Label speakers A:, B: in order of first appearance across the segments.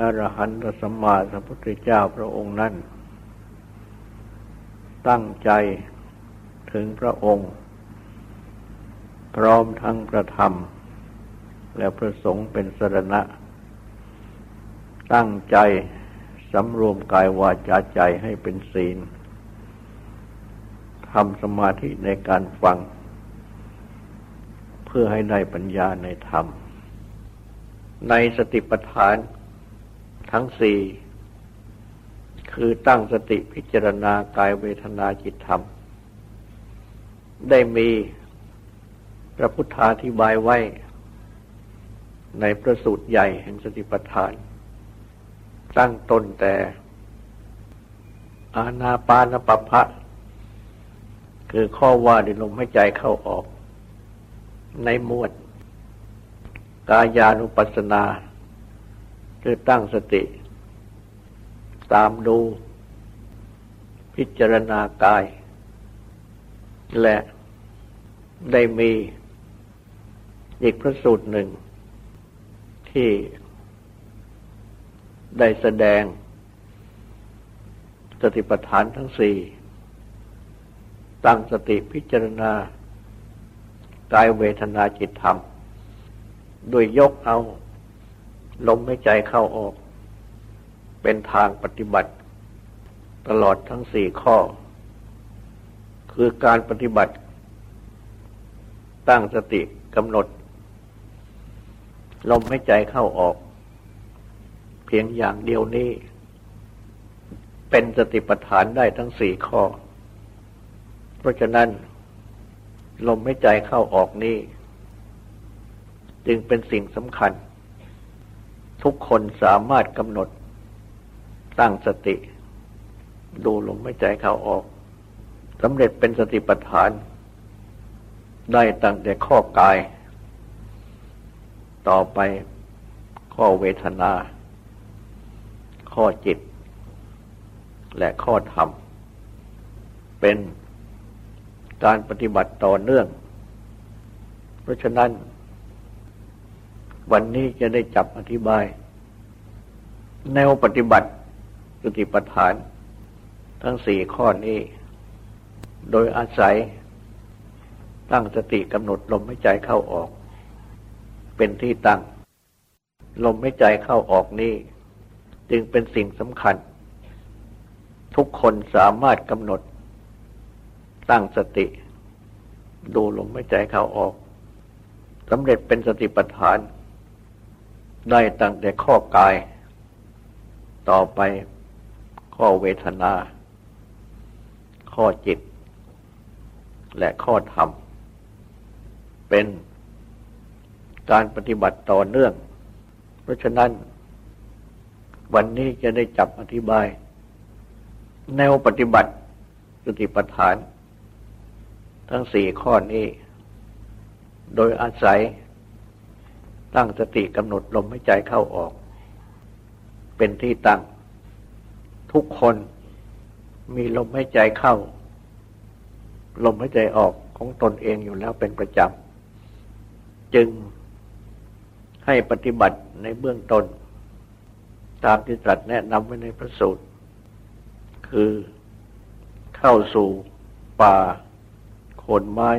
A: อรหันตสัมมาสัมพุทธเจ้าพระองค์นั้น ตั้งใจถึงพระองค์ พร้อมทั้งประธรรม และพระสงฆ์เป็นสรณะ ตั้งใจสำรวมกายวาจาใจให้เป็นศีลทำสมาธิในการฟัง เพื่อให้ได้ปัญญาในธรรม ในสติปัฏฐาน ทั้งสี่ คือตั้งสติพิจารณากายเวทนาจิตธรรม ได้มีพระพุทธาธิบายไว้ ในประสูตรใหญ่แห่งสติปัฏฐาน ตั้งต้นแต่อาณาปานปภะคือข้อว่าในลมหายใจเข้าออก ในหมวด กายานุปัสสนา คือตั้งสติ ตามดู พิจารณากาย และได้มีอีกพระสูตรหนึ่ง ที่ได้แสดงสติปัฏฐานทั้งสี่ ตั้งสติพิจารณากายเวทนาจิตธรรม โดยยกเอา ลมหายใจเข้าออก เป็นทางปฏิบัติ ตลอดทั้งสี่ข้อ คือการปฏิบัติ ตั้งสติกำหนด ลมหายใจเข้าออก เพียงอย่างเดียวนี้ เป็นสติปัฏฐานได้ทั้งสี่ข้อ เพราะฉะนั้น ลมหายใจเข้าออกนี้ จึงเป็นสิ่งสำคัญ ทุกคนสามารถกำหนดตั้งสติ ดูลมหายใจเข้าออกสำเร็จเป็นสติปัฏฐาน ได้ตั้งแต่ข้อกาย ต่อไปข้อเวทนา ข้อจิต และข้อธรรม เป็นการปฏิบัติต่อเนื่อง เพราะฉะนั้น วันนี้จะได้จับอธิบาย แนวปฏิบัติสติปัฏฐาน ทั้งสี่ข้อนี้ โดยอาศัย ตั้งสติกำหนดลมหายใจเข้าออก เป็นที่ตั้ง ลมหายใจเข้าออกนี้ จึงเป็นสิ่งสำคัญ ทุกคนสามารถกำหนด ตั้งสติ ดูลมหายใจเข้าออกสำเร็จเป็นสติปัฏฐาน ได้ตั้งแต่ข้อกาย ต่อไปข้อเวทนา ข้อจิต และข้อธรรม เป็นการปฏิบัติต่อเนื่อง เพราะฉะนั้น วันนี้จะได้จับอธิบาย แนวปฏิบัติสติปัฏฐาน ทั้งสี่ข้อนี้ โดยอาศัย ตั้งสติกำหนดลมหายใจเข้าออก เป็นที่ตั้ง ทุกคนมีลมหายใจเข้า ลมหายใจออกของตนเองอยู่แล้วเป็นประจำ จึงให้ปฏิบัติในเบื้องต้นตามที่ตรัสแนะนำไว้ในพระสูตร คือเข้าสู่ป่าโคนไม้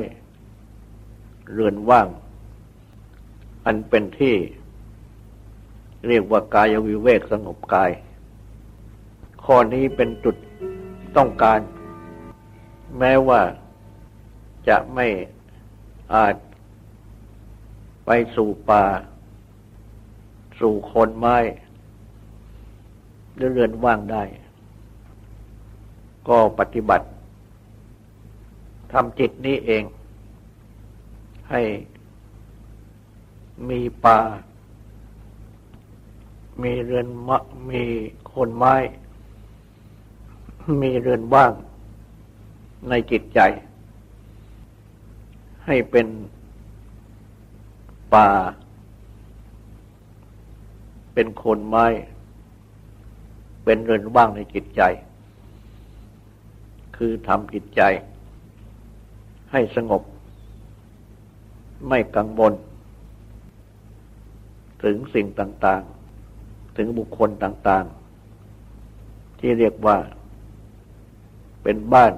A: เรือนว่าง อันเป็นที่ เรียกว่ากายวิเวกสงบกาย ข้อนี้เป็นจุดต้องการ แม้ว่าจะไม่อาจไปสู่ป่า สู่คนไม้หรือเรือนว่างได้ ก็ปฏิบัติทำจิตนี้เอง ให้ มีป่า มีเรือนมะมีคนไม้ มีเรือนว่างในจิตใจ ให้เป็นป่า เป็นคนไม้ เป็นเรือนว่างในจิตใจ คือทำจิตใจ ให้สงบ ไม่กังวล ถึงสิ่งต่างๆ ถึงบุคคลต่างๆ ที่เรียกว่า เป็นบ้าน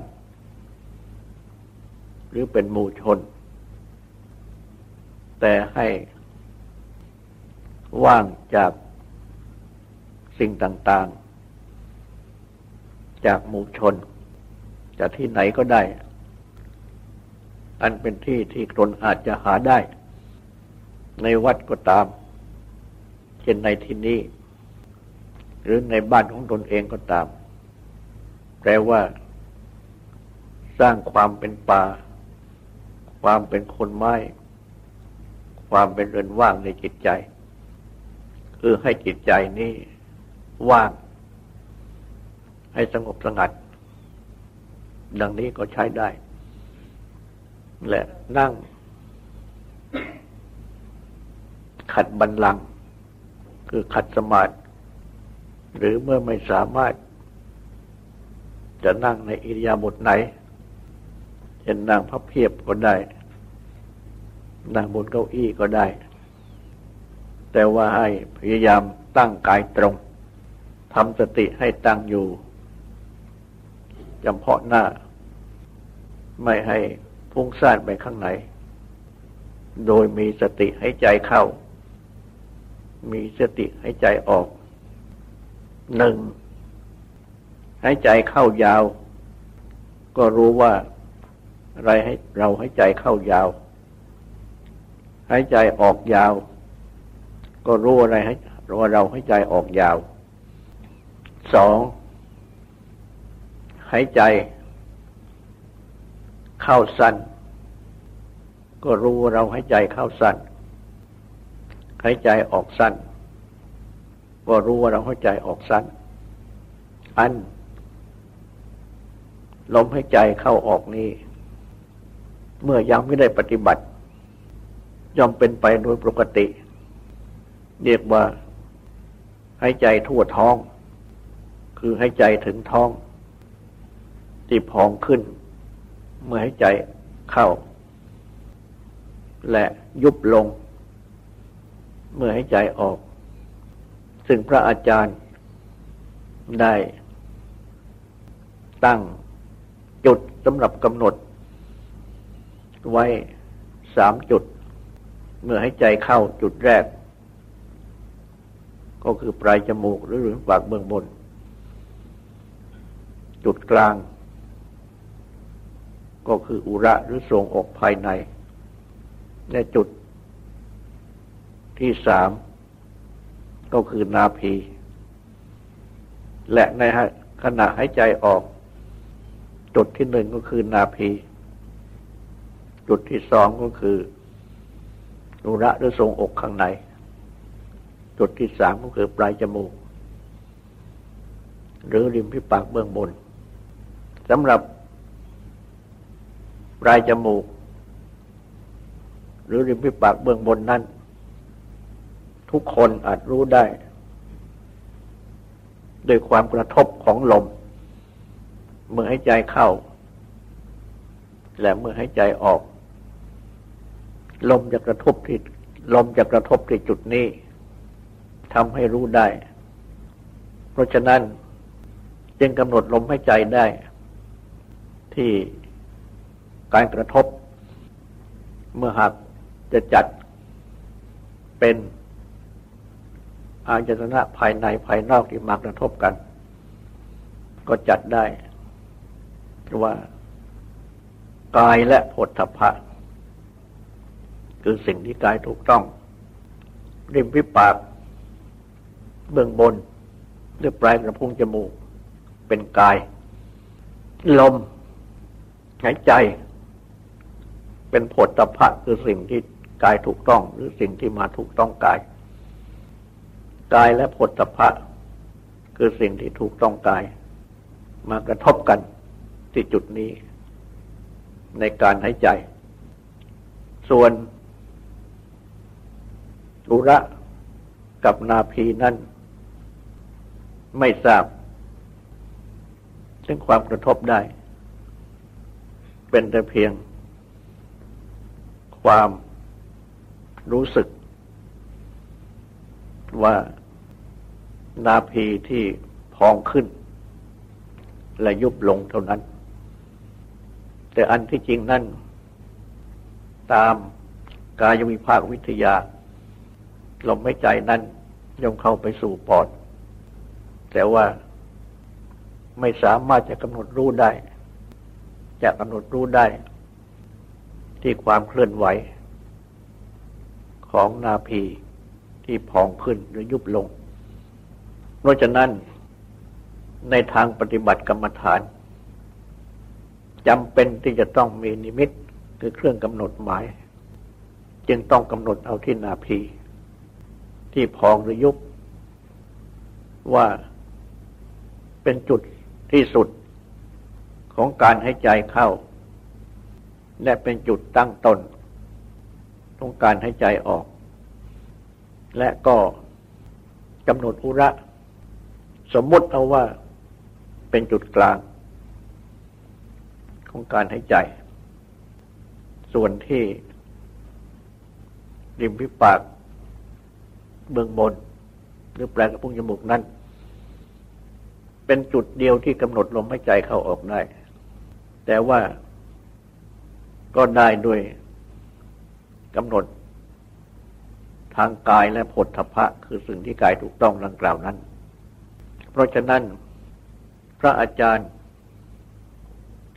A: หรือเป็นหมู่ชน แต่ให้ว่างจากสิ่งต่างๆ จากหมู่ชน จากที่ไหนก็ได้ อันเป็นที่ที่คนอาจจะหาได้ ในวัดก็ตาม เช่นในที่นี้ หรือในบ้านของตนเองก็ตาม แปลว่า สร้างความเป็นป่า ความเป็นคนไม้ ความเป็นเรือนว่างในจิตใจ คือให้จิตใจนี้ว่าง ให้สงบสงัด ดังนี้ก็ใช้ได้ และนั่งขัดบันลัง คือขัดสมาธิหรือเมื่อไม่สามารถ จะนั่งในอิริยาบถไหนเช่นนั่งพับเพียบก็ได้ นั่งบนเก้าอี้ก็ได้ แต่ว่าให้พยายามตั้งกายตรงทำสติให้ตั้งอยู่จำเพาะหน้า ไม่ให้พุ่งซ่านไปข้างไหน โดยมีสติให้ใจเข้า มีสติให้ใจออกหนึ่งให้ใจเข้ายาว ก็รู้ว่าอะไรให้เราให้ใจเข้ายาวให้ใจออกยาว ก็รู้อะไรให้ว่าเราให้ใจออกยาวสองหายใจ เข้าสั้น ก็รู้ว่าเราให้ใจเข้าสั้น หายใจออกสั้น ก็รู้ว่าเราหายใจออกสั้น อัน ลมหายใจเข้าออกนี้ เมื่อยังไม่ได้ปฏิบัติ ย่อมเป็นไปโดยปกติ เรียกว่าหายใจทั่วท้อง คือหายใจถึงท้อง ที่พองขึ้น เมื่อหายใจเข้า และยุบลง เมื่อให้ใจออก ซึ่งพระอาจารย์ได้ ตั้งจุดสำหรับกำหนด ไว้สามจุด เมื่อให้ใจเข้าจุดแรก ก็คือปลายจมูกหรือปากเบื้องบน จุดกลาง ก็คืออุระหรือทรงอกภายใน และจุด ที่สามก็คือนาภีและในขณะหายใจออก จุดที่หนึ่งก็คือนาภีจุดที่สองก็คือนุระหรือทรงอกข้างใน จุดที่สามก็คือปลายจมูก หรือริมพิปากเบื้องบนสำหรับปลายจมูก หรือริมพิปากเบื้องบนนั้น ทุกคนอาจรู้ได้โดยความกระทบของลม เมื่อให้ใจเข้า และเมื่อให้ใจออก ลมจะกระทบที่ลมจะกระทบที่จุดนี้ทำให้รู้ได้ เพราะฉะนั้นจึงกำหนดลมให้ใจได้ ที่การกระทบ เมื่อหากจะจัดเป็น อาจตนะภายในภายนอกที่มากระทบกัน ก็จัดได้ว่ากายและผลทพะ คือสิ่งที่กายถูกต้อง ริมพิปาก เบื้องบนหรือปลายกระพุ้งจมูก เป็นกาย ลม หายใจ เป็นผลตภะคือสิ่งที่กายถูกต้อง หรือสิ่งที่มาถูกต้องกาย กายและผลตภะคือสิ่งที่ถูกต้องกาย มากระทบกันที่จุดนี้ ในการหายใจ ส่วนอุระกับนาพีนั้นไม่ทราบ ซึ่งความกระทบได้ เป็นแต่เพียง ความรู้สึกว่า นาพีที่พองขึ้น และยุบลงเท่านั้น แต่อันที่จริงนั่น ตามกายวิภาควิทยา ลมหายใจนั้นย่อมเข้าไปสู่ปอด แต่ว่าไม่สามารถจะกำหนดรู้ได้ จะกำหนดรู้ได้ ที่ความเคลื่อนไหว ของนาพีที่พองขึ้นหรือยุบลง เพราะฉะนั้นในทางปฏิบัติกรรมฐานจำเป็นที่จะต้องมีนิมิตคือเครื่องกำหนดหมาย จึงต้องกำหนดเอาที่นาพี ที่พองหรือยุบว่าเป็นจุดที่สุดของการให้ใจเข้า และเป็นจุดตั้งต้นของการให้ใจออก และก็กำหนดอุระ สมมติเอาว่าเป็นจุดกลาง ของการให้ใจ ส่วนที่ริมพิปากเบื้องบน หรือแปลงกระพุ้งจมูกนั้น เป็นจุดเดียวที่กำหนดลมหายใจเข้าออกได้ แต่ว่าก็ได้ด้วยกำหนดทางกายและผลทพะ คือสิ่งที่กายถูกต้องดังกล่าวนั้น เพราะฉะนั้น พระอาจารย์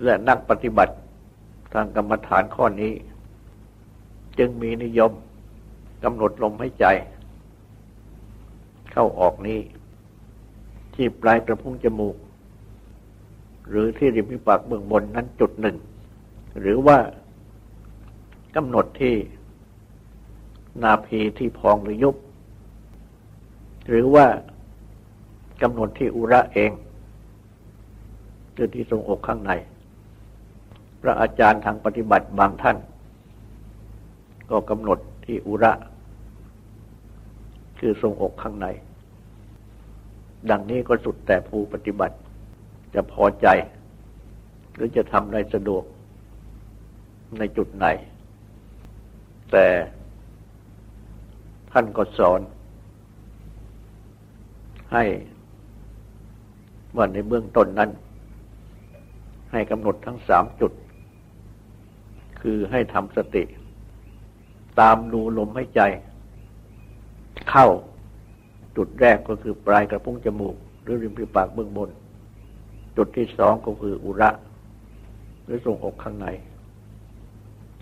A: และนักปฏิบัติทางกรรมฐานข้อนี้ จึงมีนิยมกำหนดลมหายใจ เข้าออกนี้ ที่ปลายกระพุ้งจมูก หรือที่ริมฝีปากเบื้องบนนั้นจุดหนึ่ง หรือว่ากำหนดที่นาพีที่พองหรือยุบ หรือว่า กำหนดที่อุระเองหรือที่ทรงอกข้างใน พระอาจารย์ทางปฏิบัติบางท่าน ก็กำหนดที่อุระ คือทรงอกข้างใน ดังนี้ก็สุดแต่ผู้ปฏิบัติจะพอใจ หรือจะทำในสะดวกในจุดไหน แต่ท่านก็สอนให้ ว่าในเบื้องต้นนั้น ให้กำหนดทั้งสามจุด คือให้ทำสติ ตามดูลมหายใจ เข้าจุดแรกก็คือปลายกระพุ้งจมูก หรือริมฝีปากเบื้องบน จุดที่สองก็คืออุระ หรือทรงอกข้างใน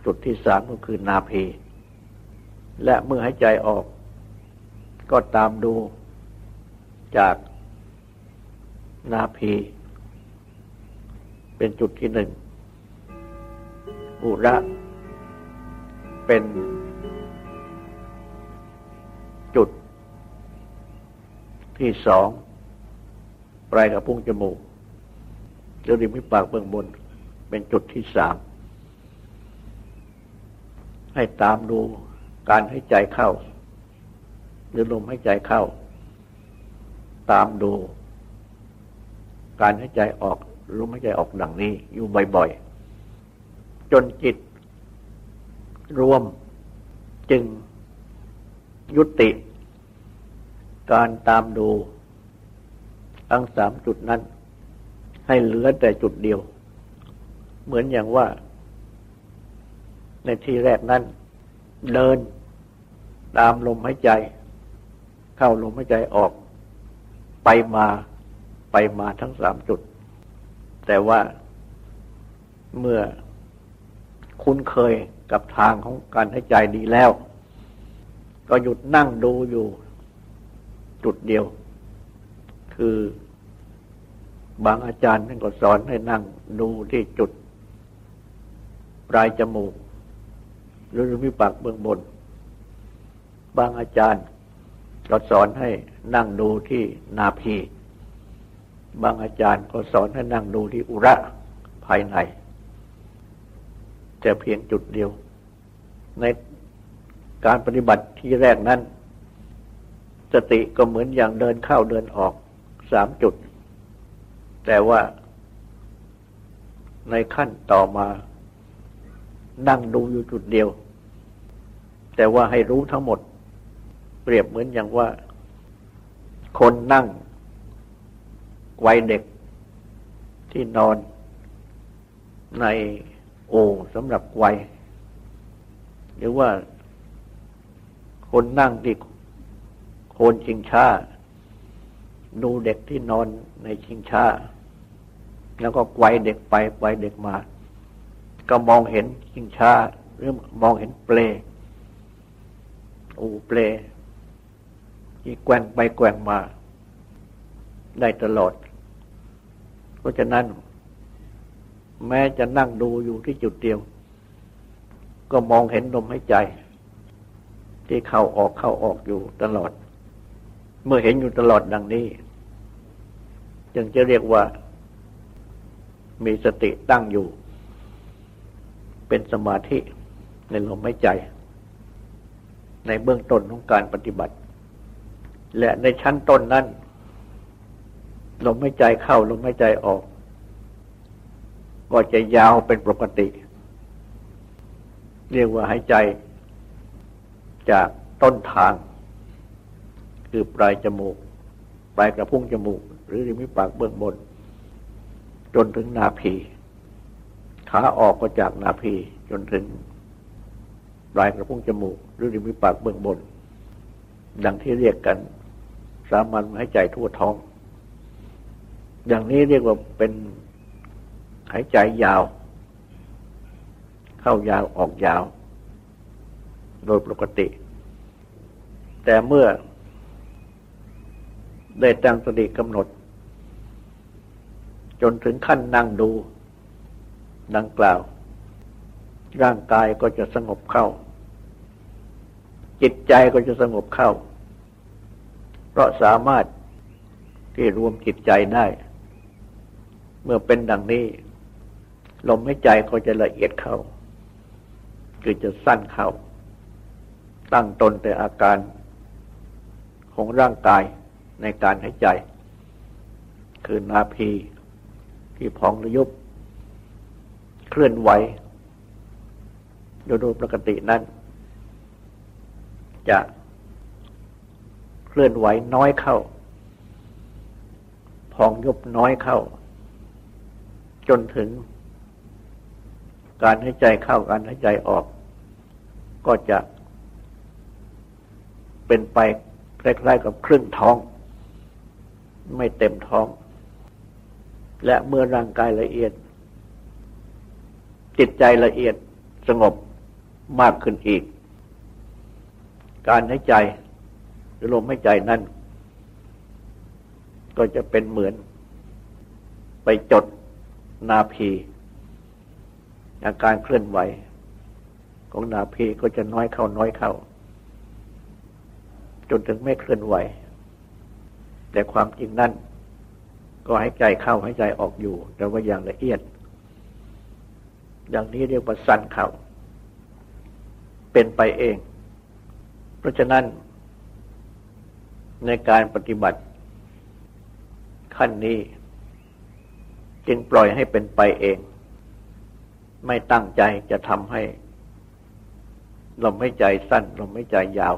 A: จุดที่สามก็คือนาเพ และเมื่อหายใจออก ก็ตามดูจาก นาเพเป็นจุดที่หนึ่ง อุระเป็นจุดที่สองปลายกระพุ้งจมูกจริมฝีปากเบื้องบน เป็นจุดที่สามให้ตามดูการให้ใจเข้า หรือลมให้ใจเข้า ตามดู การให้ใจออกลมให้ใจออกดังนี้ อยู่บ่อยๆ จนจิต รวมจึงยุติ การตามดูทั้งสามจุดนั้น ให้เหลือแต่จุดเดียว เหมือนอย่างว่า ในที่แรกนั้น เดินตามลมหายใจ เข้าลมหายใจออกไปมา ไปมาทั้งสามจุด แต่ว่าเมื่อคุ้นเคยกับทางของการหายใจดีแล้ว ก็หยุดนั่งดูอยู่จุดเดียว คือบางอาจารย์ท่านก็สอนให้นั่งดูที่จุด ปลายจมูก หรือวิปากเบื้องบน บางอาจารย์ก็สอนให้นั่งดูที่นาพี บางอาจารย์ก็สอนให้นั่งดูที่อุระภายใน แต่เพียงจุดเดียว ในการปฏิบัติที่แรกนั้น สติก็เหมือนอย่างเดินเข้าเดินออกสามจุด แต่ว่าในขั้นต่อมา นั่งดูอยู่จุดเดียว แต่ว่าให้รู้ทั้งหมด เปรียบเหมือนอย่างว่า คนนั่ง วัยเด็กที่นอนในโอ่งสำหรับวัยหรือว่าคนนั่งที่โคนชิงช้า ดูเด็กที่นอนในชิงช้า แล้วก็ไกวเด็กไปไกวเด็กมา ก็มองเห็นชิงช้า หรือมองเห็นเปลอูเปลที่แกว่งไปแกว่งมา ได้ตลอด เพราะฉะนั้น แม้จะนั่งดูอยู่ที่จุดเดียว ก็มองเห็นลมหายใจ ที่เข้าออกเข้าออกอยู่ตลอด เมื่อเห็นอยู่ตลอดดังนี้ จึงจะเรียกว่ามีสติตั้งอยู่ เป็นสมาธิในลมหายใจ ในเบื้องต้นของการปฏิบัติ และในชั้นต้นนั้น ลมหายใจเข้าลมหายใจออก ก็จะยาวเป็นปกติ เรียกว่าหายใจ จากต้นทาง คือปลายจมูก ปลายกระพุ้งจมูก หรือริมฝีปากเบื้องบน จนถึงนาพีขาออกก็จากนาพีจนถึงปลายกระพุ้งจมูก หรือริมฝีปากเบื้องบน ดังที่เรียกกัน สามัญหายใจทั่วท้อง อย่างนี้เรียกว่าเป็นหายใจยาว เข้ายาวออกยาว โดยปกติ แต่เมื่อได้ตั้งสติกำหนด จนถึงขั้นนั่งดู ดังกล่าว ร่างกายก็จะสงบเข้า จิตใจก็จะสงบเข้า เพราะสามารถที่รวมจิตใจได้ เมื่อเป็นดังนี้ ลมหายใจก็จะละเอียดเข้า คือจะสั้นเข้า ตั้งตนแต่อาการของร่างกายในการหายใจ คือนาพีที่พองระยุบเคลื่อนไหวโดยโดยปกตินั้น จะเคลื่อนไหวน้อยเข้า พองยุบน้อยเข้า จนถึง การหายใจเข้าการหายใจออก ก็จะเป็นไปคล้ายๆกับครึ่งท้อง ไม่เต็มท้อง และเมื่อร่างกายละเอียด จิตใจละเอียดสงบมากขึ้นอีก การหายใจหรือลมหายใจนั่นก็จะเป็นเหมือนไปจด นาพีอาการเคลื่อนไหว ของนาพีก็จะน้อยเข้าน้อยเข้า จนถึงไม่เคลื่อนไหว แต่ความจริงนั่นก็ให้ใจเข้าให้ใจออกอยู่ แต่ว่าอย่างละเอียด อย่างนี้เรียกว่าสั้นเข้าเป็นไปเอง เพราะฉะนั้นในการปฏิบัติขั้นนี้ จึงปล่อยให้เป็นไปเอง ไม่ตั้งใจจะทำให้ลมไม่ใจสั้นลมไม่ใจยาว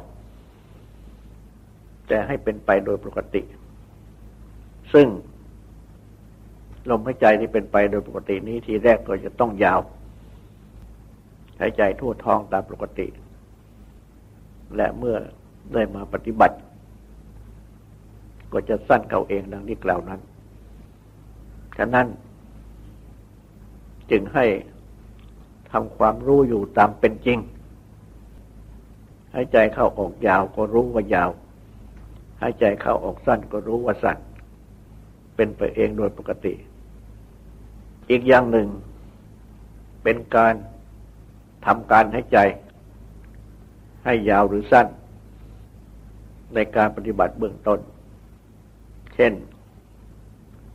A: แต่ให้เป็นไปโดยปกติ ซึ่งลมหายใจที่เป็นไปโดยปกตินี้ทีแรกก็จะต้องยาวหายใจทั่วท้องตามปกติ และเมื่อได้มาปฏิบัติ ก็จะสั้นเขาเองดังที่กล่าวนั้น ฉะนั้นจึงให้ทำความรู้อยู่ตามเป็นจริงให้ใจเข้าออกยาวก็รู้ว่ายาวให้ใจเข้าออกสั้นก็รู้ว่าสั้นเป็นไปเองโดยปกติ อีกอย่างหนึ่ง เป็นการทำการให้ใจ ให้ยาวหรือสั้น ในการปฏิบัติเบื้องต้น เช่น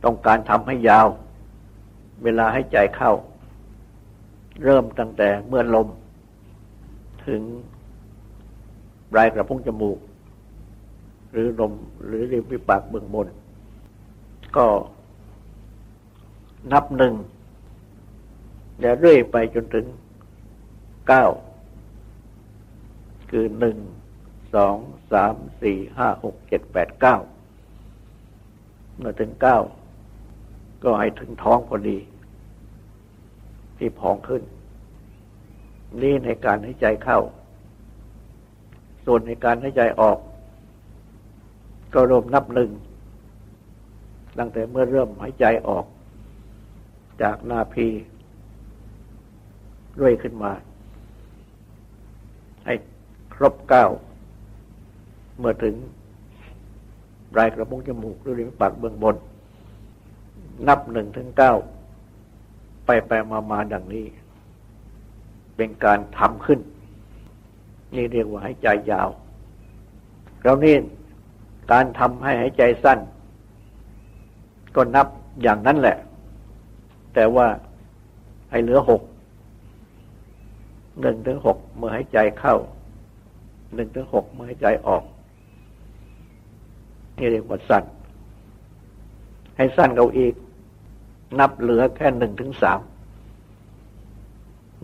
A: ต้องการทำให้ยาว เวลาให้ใจเข้า เริ่มตั้งแต่เมื่อลม ถึงปลายกระพุ้งจมูก หรือลมหรือริมฝีปากเบื้องบน ก็นับหนึ่งแล้วเรื่อยไปจนถึงเก้าคือหนึ่งสองสามสี่ห้าหกเจ็ดแปดเก้าเมื่อถึงเก้า ก็ให้ถึงท้องพอดี ที่พองขึ้น นี่ในการให้ใจเข้า ส่วนในการให้ใจออก ก็รวมนับหนึ่งตั้งแต่เมื่อเริ่มหายใจออก จากนาพีเรื่อยขึ้นมา ให้ครบเก้า เมื่อถึงปลายกระพุ้งจมูกหรือริมปากเบื้องบน นับหนึ่งถึงเก้า ไปไปมามาดังนี้ เป็นการทำขึ้น นี่เรียกว่าใหายใจยาวเรานี่การทำให้หายใจสั้น ก็นับอย่างนั้นแหละ แต่ว่าให้เหลือหกหนึ่งถึงหกเมื่อหายใจเข้าหนึ่งถึงหกเมื่อหายใจออก นี่เรียกว่าสั้น ให้สั้นเอาอีก นับเหลือแค่หนึ่งถึงสาม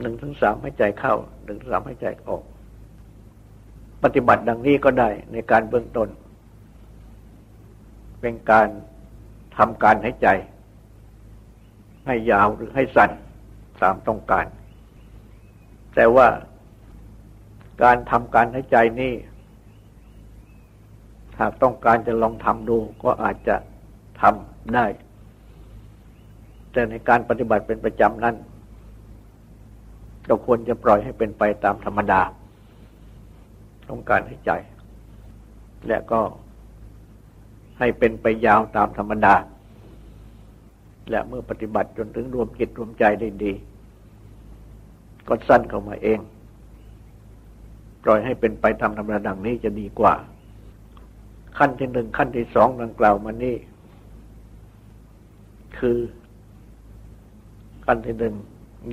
A: หนึ่งถึงสามให้ใจเข้าหนึ่งสามให้ใจออก ปฏิบัติดังนี้ก็ได้ในการเบื้องต้น เป็นการทำการให้ใจ ให้ยาวหรือให้สั้นตามต้องการ แต่ว่าการทำการให้ใจนี่หากต้องการจะลองทำดูก็อาจจะ ทำได้ แต่ในการปฏิบัติเป็นประจำนั้นเราควรจะปล่อยให้เป็นไปตามธรรมดาต้องการให้ใจ และก็ให้เป็นไปยาวตามธรรมดา และเมื่อปฏิบัติจนถึงรวมจิตรวมใจได้ดี ก็สั้นเข้ามาเอง ปล่อยให้เป็นไปตามธรรมดาดังนี้จะดีกว่า ขั้นที่หนึ่งขั้นที่สองดังกล่าวมานี่ คือ ขั้นที่หนึ่ง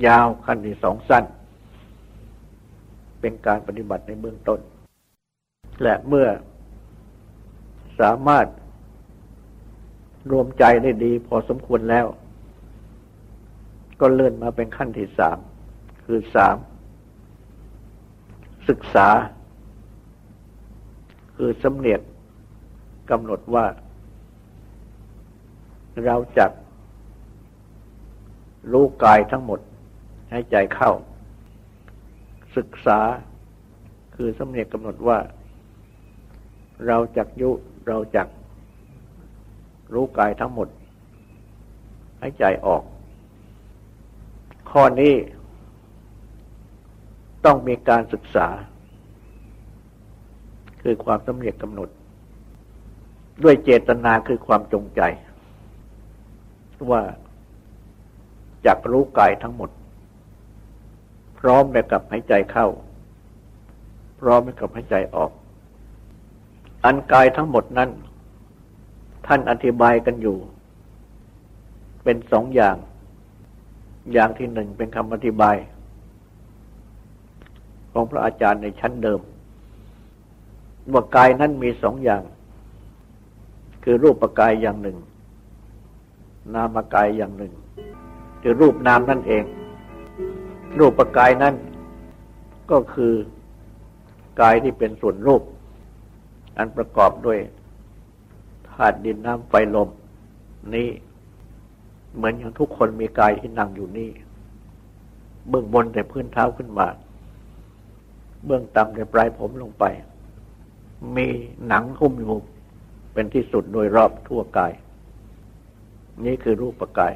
A: ยาวขั้นที่สองสั้น เป็นการปฏิบัติในเบื้องต้น และเมื่อสามารถรวมใจได้ดีพอสมควรแล้ว ก็เลื่อนมาเป็นขั้นที่สามคือสามศึกษา คือสำเนียกกำหนดว่า เราจะ รู้กายทั้งหมด ให้ใจเข้า ศึกษาคือสำเนียกกำหนดว่า เราจักยุเราจักรู้กายทั้งหมด ให้ใจออก ข้อนี้ต้องมีการศึกษา คือความสำเร็จกำหนด ด้วยเจตนาคือความจงใจ ว่า จักรู้กายทั้งหมด พร้อมไปกับหายใจเข้า พร้อมไปกับหายใจออก อันกายทั้งหมดนั้น ท่านอธิบายกันอยู่ เป็นสองอย่าง อย่างที่หนึ่งเป็นคำอธิบาย ของพระอาจารย์ในชั้นเดิมว่ากายนั้นมีสองอย่าง คือรูปกายอย่างหนึ่ง นามกายอย่างหนึ่ง คือรูปนามนั่นเอง รูปกายนั้น ก็คือกายที่เป็นส่วนรูป อันประกอบด้วยธาตุดินน้ำไฟลม นี้เหมือนอย่างทุกคนมีกายที่นั่งอยู่นี่ เบื้องบนแต่พื้นเท้าขึ้นมา เบื้องต่ำในปลายผมลงไป มีหนังหุ้มอยู่เป็นที่สุดโดยรอบทั่วกาย นี่คือรูปกาย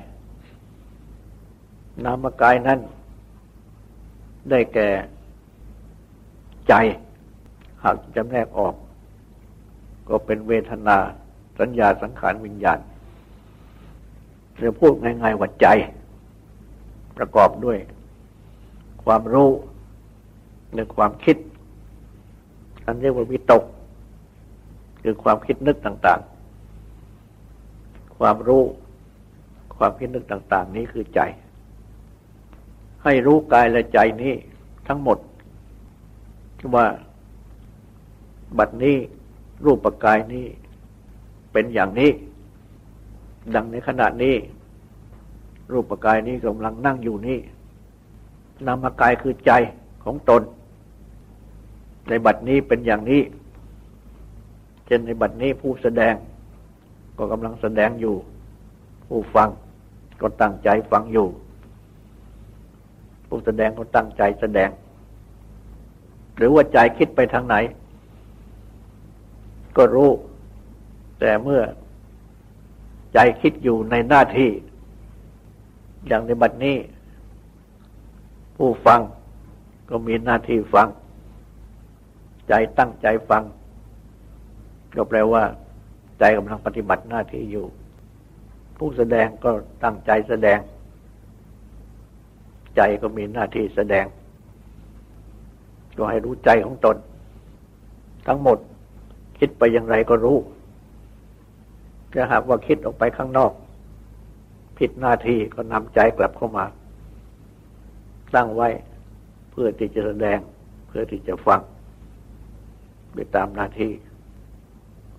A: นามกายนั้น ได้แก่ใจ หากจำแนกออก ก็เป็นเวทนา สัญญาสังขารวิญญาณจะพูดง่ายๆว่าใจ ประกอบด้วย ความรู้ในความคิด อันเรียกว่าวิตก คือความคิดนึกต่างๆ ความรู้ความคิดนึกต่าง ๆ นี้คือใจ ให้รู้กายและใจนี้ทั้งหมดว่า บัดนี้รูปกายนี้ เป็นอย่างนี้ ดังในขณะนี้ รูปกายนี้กำลังนั่งอยู่นี่นามกายคือใจของตน ในบัดนี้เป็นอย่างนี้เช่นในบัดนี้ผู้แสดง ก็กำลังแสดงอยู่ ผู้ฟังก็ตั้งใจฟังอยู่ ผู้แสดงก็ตั้งใจแสดง หรือว่าใจคิดไปทางไหน ก็รู้ แต่เมื่อใจคิดอยู่ในหน้าที่ อย่างในบัดนี้ ผู้ฟังก็มีหน้าที่ฟัง ใจตั้งใจฟัง ก็แปลว่า ใจกำลังปฏิบัติหน้าที่อยู่ ผู้แสดงก็ตั้งใจแสดง ใจก็มีหน้าที่แสดง ก็ให้รู้ใจของตน ทั้งหมดคิดไปอย่างไรก็รู้ถ้าหากว่าคิดออกไปข้างนอก ผิดหน้าที่ก็นำใจกลับเข้ามา ตั้งไว้เพื่อที่จะแสดง เพื่อที่จะฟังไปตามหน้าที่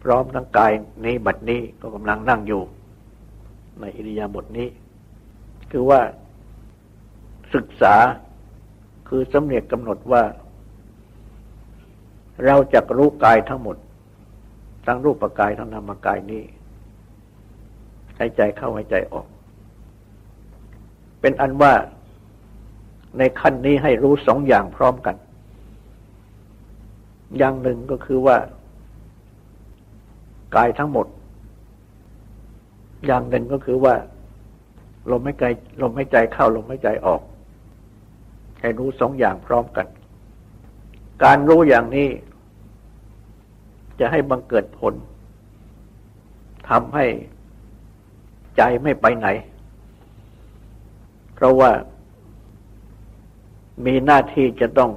A: พร้อมทั้งกายนี้บัดนี้ก็กำลังนั่งอยู่ ในอิริยาบถนี้ คือว่า ศึกษาคือสำเนียกำหนดว่า เราจะรู้กายทั้งหมด ทั้งรูปกายทั้งนามกายนี้หายใจเข้าหายใจออก เป็นอันว่าในขั้นนี้ให้รู้สองอย่างพร้อมกัน อย่างหนึ่งก็คือว่า กายทั้งหมด อย่างหนึ่งก็คือว่าลมไม่ใจลมไม่ใจเข้าลมไม่ใจออก ให้รู้สองอย่างพร้อมกัน การรู้อย่างนี้ จะให้บังเกิดผลทำให้ใจไม่ไปไหน เพราะว่ามีหน้าที่จะต้อง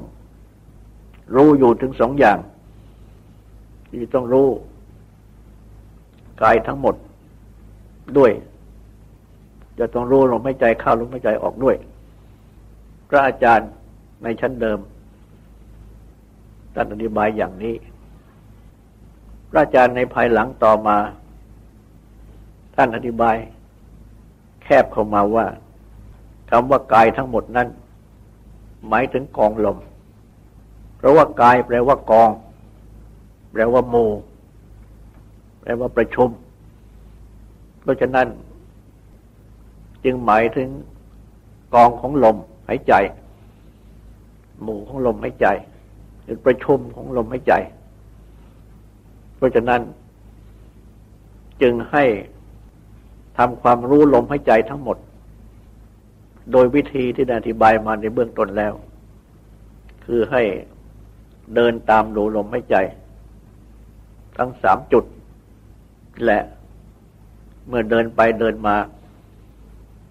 A: รู้อยู่ถึงสองอย่างที่ต้องรู้กายทั้งหมดด้วย จะต้องรู้ลมหายใจเข้าลมหายใจออกด้วย พระอาจารย์ในชั้นเดิมท่านอธิบายอย่างนี้ พระอาจารย์ในภายหลังต่อมา ท่านอธิบาย แคบเข้ามาว่าคำว่ากายทั้งหมดนั้น หมายถึงกองลม เพราะว่ากายแปลว่ากอง แปลว่าโมแปลว่าประชุม เพราะฉะนั้น จึงหมายถึงกองของลม หายใจ หมู่ของลมหายใจหรือประชุมของลมหายใจ เพราะฉะนั้น จึงให้ทำความรู้ลมหายใจทั้งหมด โดยวิธีที่ได้อธิบายมาในเบื้องต้นแล้ว คือให้เดินตามดูลมหายใจ ทั้งสามจุด และเมื่อเดินไปเดินมา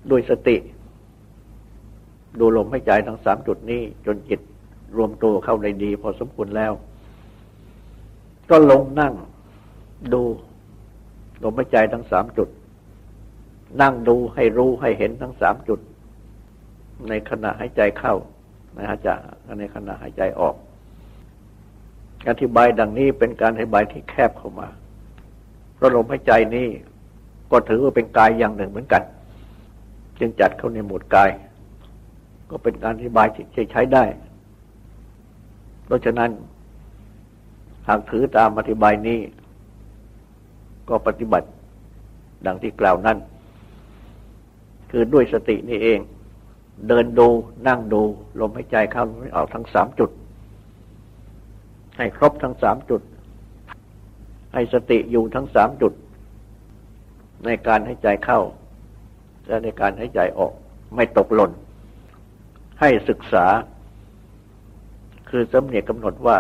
A: ด้วยสติ ดูลมหายใจทั้งสามจุดนี้ จนจิตรวมตัวเข้าในดี พอสมควรแล้ว ก็ลงนั่งดูลมหายใจทั้งสามจุด นั่งดูให้รู้ให้เห็นทั้งสามจุด ในขณะหายใจเข้าในหายใจในขณะหายใจออกอธิบายดังนี้เป็นการอธิบายที่แคบเข้ามาเพราะลมหายใจนี้ก็ถือว่าเป็นกายอย่างหนึ่งเหมือนกัน จึงจัดเข้าในหมวดกาย ก็เป็นการอธิบายที่ใช้ได้ เพราะฉะนั้น หากถือตามอธิบายนี้ ก็ปฏิบัติดังที่กล่าวนั้น คือด้วยสตินี่เอง เดินดูนั่งดู ลมหายใจเข้าลมหายใจออกทั้งสามจุด ให้ครบทั้งสามจุด ให้สติอยู่ทั้งสามจุด ในการให้ใจเข้า และในการให้ใจออกไม่ตกหล่น ให้ศึกษา คือสำเนียกกำหนดว่า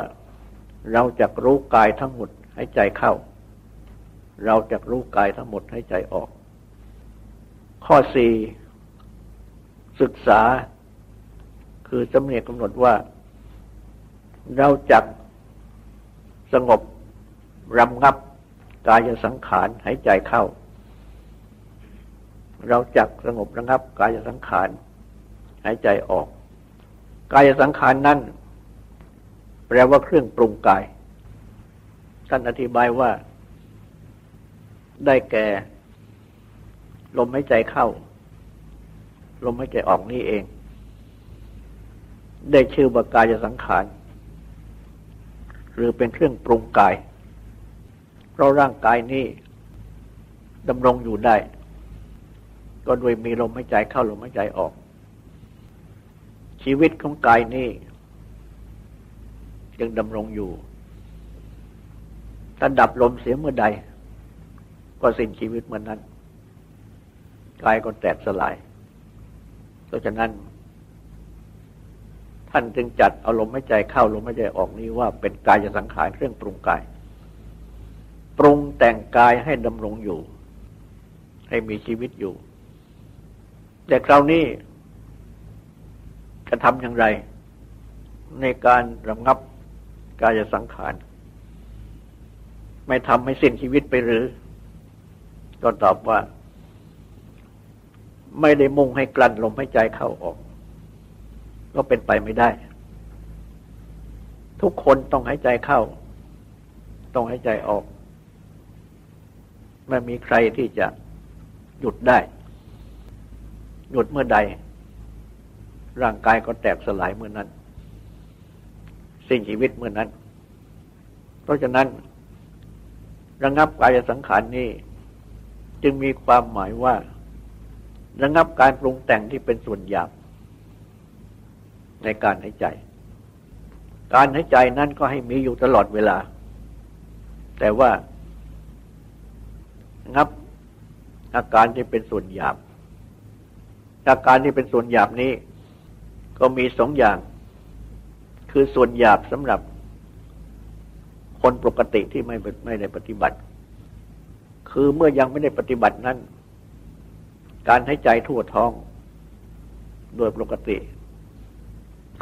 A: เราจะรู้กายทั้งหมดให้ใจเข้า เราจะรู้กายทั้งหมดให้ใจออก ข้อสี่ศึกษา คือสำเนียกกำหนดว่า เราจักสงบรำงับกายสังขารหายใจเข้า เราจักสงบระงับกายสังขาร หายใจออก กายสังขารนั่นแปลว่าเครื่องปรุงกาย ท่านอธิบายว่า ได้แก่ ลมหายใจเข้า ลมหายใจออกนี่เอง ได้ชื่อว่ากายสังขารหรือเป็นเครื่องปรุงกาย เพราะร่างกายนี้ดำรงอยู่ได้ ก็โดยมีลมหายใจเข้าลมหายใจออก ชีวิตของกายนี้ยังดำรงอยู่ ถ้าดับลมเสียเมื่อใด ก็สิ้นชีวิตเมื่อนนั้น กายก็แตกสลาย เพราะฉะนั้น ท่านจึงจัดเอาลมหายใจเข้าลมหายใจออกนี้ว่าเป็นกายสังขารเครื่องปรุงกาย ปรุงแต่งกายให้ดำรงอยู่ ให้มีชีวิตอยู่ แต่คราวนี้ จะทำอย่างไร ในการระงับกายสังขาร ไม่ทำให้สิ้นชีวิตไปหรือ ก็ตอบว่า ไม่ได้มุ่งให้กลั้นลมหายใจเข้าออก ก็เป็นไปไม่ได้ ทุกคนต้องหายใจเข้า ต้องหายใจออก ไม่มีใครที่จะหยุดได้ หยุดเมื่อใด ร่างกายก็แตกสลายเมื่อนั้น สิ้นชีวิตเมื่อนั้น เพราะฉะนั้น ระงับกายสังขารนี้ จึงมีความหมายว่า ระงับการปรุงแต่งที่เป็นส่วนหยาบในการหายใจ การหายใจนั้นก็ให้มีอยู่ตลอดเวลา แต่ว่างับอาการที่เป็นส่วนหยาบอาการที่เป็นส่วนหยาบนี้ ก็มีสองอย่าง คือส่วนหยาบสำหรับคนปกติที่ไม่ไม่ได้ปฏิบัติ คือเมื่อยังไม่ได้ปฏิบัตินั้น การหายใจทั่วท้อง โดยปกติ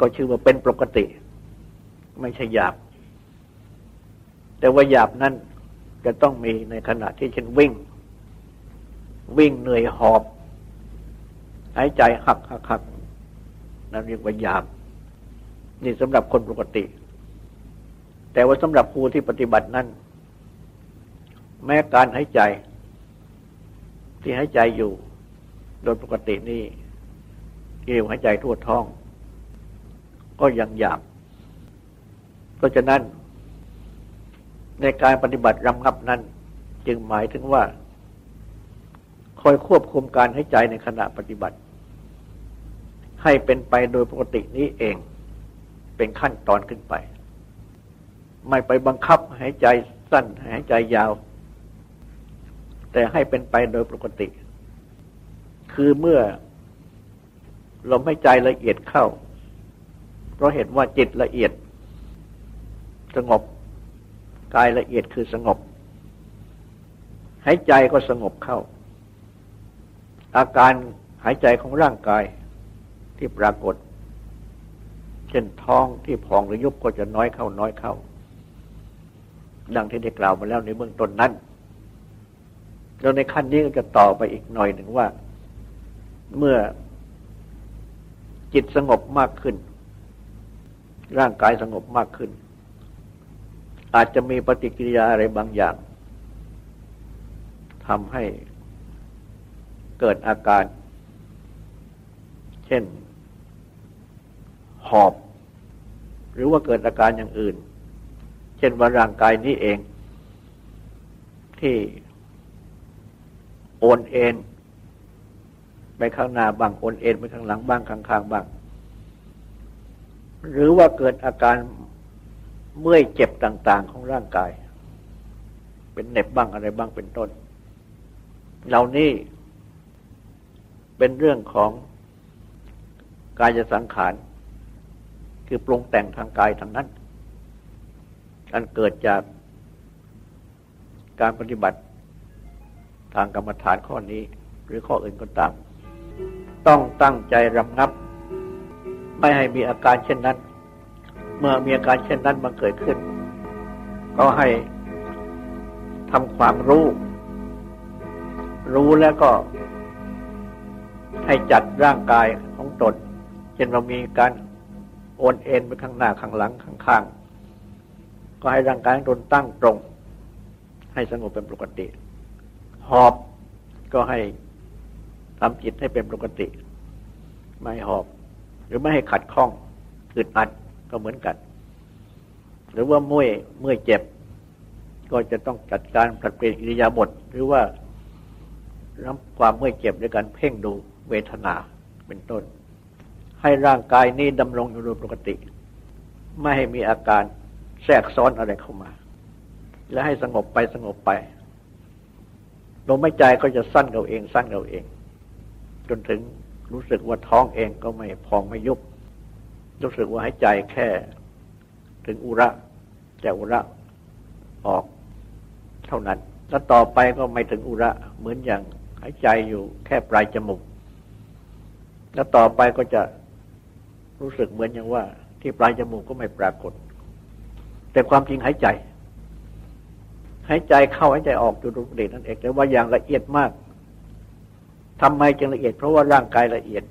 A: ก็ชื่อว่าเป็นปกติ ไม่ใช่หยาบ แต่ว่าหยาบนั้นจะต้องมีในขณะที่ฉันวิ่ง วิ่งเหนื่อยหอบ หายใจหักหักหัก นั่นเรียกว่าหยาบนี่สำหรับคนปกติ แต่ว่าสำหรับผู้ที่ปฏิบัตินั้น แม้การหายใจ ที่หายใจอยู่ โดยปกตินี่เกี่ยวหายใจทั่วท้อง ก็ยังหยาบเพราะฉะนั้น ในการปฏิบัติรำงับนั้น จึงหมายถึงว่า คอยควบคุมการหายใจในขณะปฏิบัติ ให้เป็นไปโดยปกตินี้เอง เป็นขั้นตอนขึ้นไป ไม่ไปบังคับหายใจสั้นหายใจยาว แต่ให้เป็นไปโดยปกติ คือเมื่อลมหายใจละเอียดเข้า เพราะเห็นว่าจิตละเอียด สงบ กายละเอียดคือสงบหายใจก็สงบเข้า อาการหายใจของร่างกาย ที่ปรากฏ เช่นท้องที่พองหรือยุบก็จะน้อยเข้าน้อยเข้า ดังที่ได้กล่าวมาแล้วในเบื้องต้นนั้นแล้วในขั้นนี้ก็จะต่อไปอีกหน่อยหนึ่งว่า เมื่อจิตสงบมากขึ้น ร่างกายสงบมากขึ้น อาจจะมีปฏิกิริยาอะไรบางอย่างทำให้เกิดอาการ เช่น หอบ หรือว่าเกิดอาการอย่างอื่น เช่นว่าร่างกายนี้เอง ที่โอนเอ็นไปข้างหน้าบ้างโอนเอ็นไปข้างหลังบ้างข้างๆบ้างหรือว่าเกิดอาการเมื่อยเจ็บต่าง ๆ ของร่างกาย เป็นเน็บบ้างอะไรบ้างเป็นต้น เหล่านี้เป็นเรื่องของกายสังขาร คือปรุงแต่งทางกายทางนั้น อันเกิดจากการปฏิบัติทางกรรมฐานข้อนี้หรือข้ออื่นก็ตาม ต้องตั้งใจรำงับ ไม่ให้มีอาการเช่นนั้น เมื่อมีอาการเช่นนั้นมาเกิดขึ้น ก็ให้ทำความรู้ รู้แล้วก็ให้จัดร่างกายของตน เช่นเรามีการ โอนเอ็นไปข้างหน้าข้างหลังข้างๆก็ให้ร่างกายตนตั้งตรง ให้สงบเป็นปกติ หอบก็ให้ทำจิตให้เป็นปกติ ไม่หอบ หรือไม่ให้ขัดข้องอึดอัดก็เหมือนกัน หรือว่าเมื่อยเมื่อยเจ็บ ก็จะต้องจัดการปรับเปลี่ยนอิริยาบถหรือว่ารับความเมื่อยเจ็บด้วยการเพ่งดูเวทนาเป็นต้น ให้ร่างกายนี้ดำรงอยู่โดยปกติ ไม่ให้มีอาการแทรกซ้อนอะไรเข้ามา และให้สงบไปสงบไปลมหายใจก็จะสั้นเราเองสั้นเราเอง จนถึงรู้สึกว่าท้องเองก็ไม่พองไม่ยุบรู้สึกว่าหายใจแค่ ถึงอุระแต่อุระออกเท่านั้น แล้วต่อไปก็ไม่ถึงอุระเหมือนอย่างหายใจอยู่แค่ปลายจมูก แล้วต่อไปก็จะ รู้สึกเหมือนอย่างว่า ที่ปลายจมูกก็ไม่ปรากฏ แต่ความจริงหายใจ หายใจเข้าหายใจออกอยู่ตรงเด็นั่นเองแต่ว่าอย่างละเอียดมากทำไมจึงละเอียด เพราะว่าร่างกายละเอียด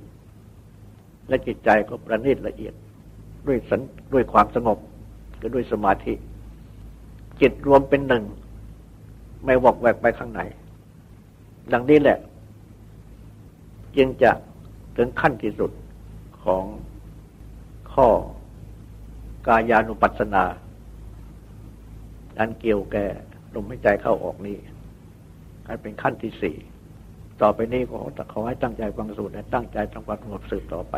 A: และจิตใจก็ประณีตละเอียด ด้วยสันด้วยความสงบก็ด้วยสมาธิ จิตรวมเป็นหนึ่ง ไม่วอกแวกไปข้างไหน ดังนี้แหละ จึงจะถึงขั้นที่สุดของ ข้อกายานุปัสสนาอันเกี่ยวแก่ลมหายใจเข้าออกนี้อันเป็นขั้นที่สี่ ต่อไปนี้ขอขอให้ตั้งใจฟังสูตรและตั้งใจทำความสงบสืบต่อไป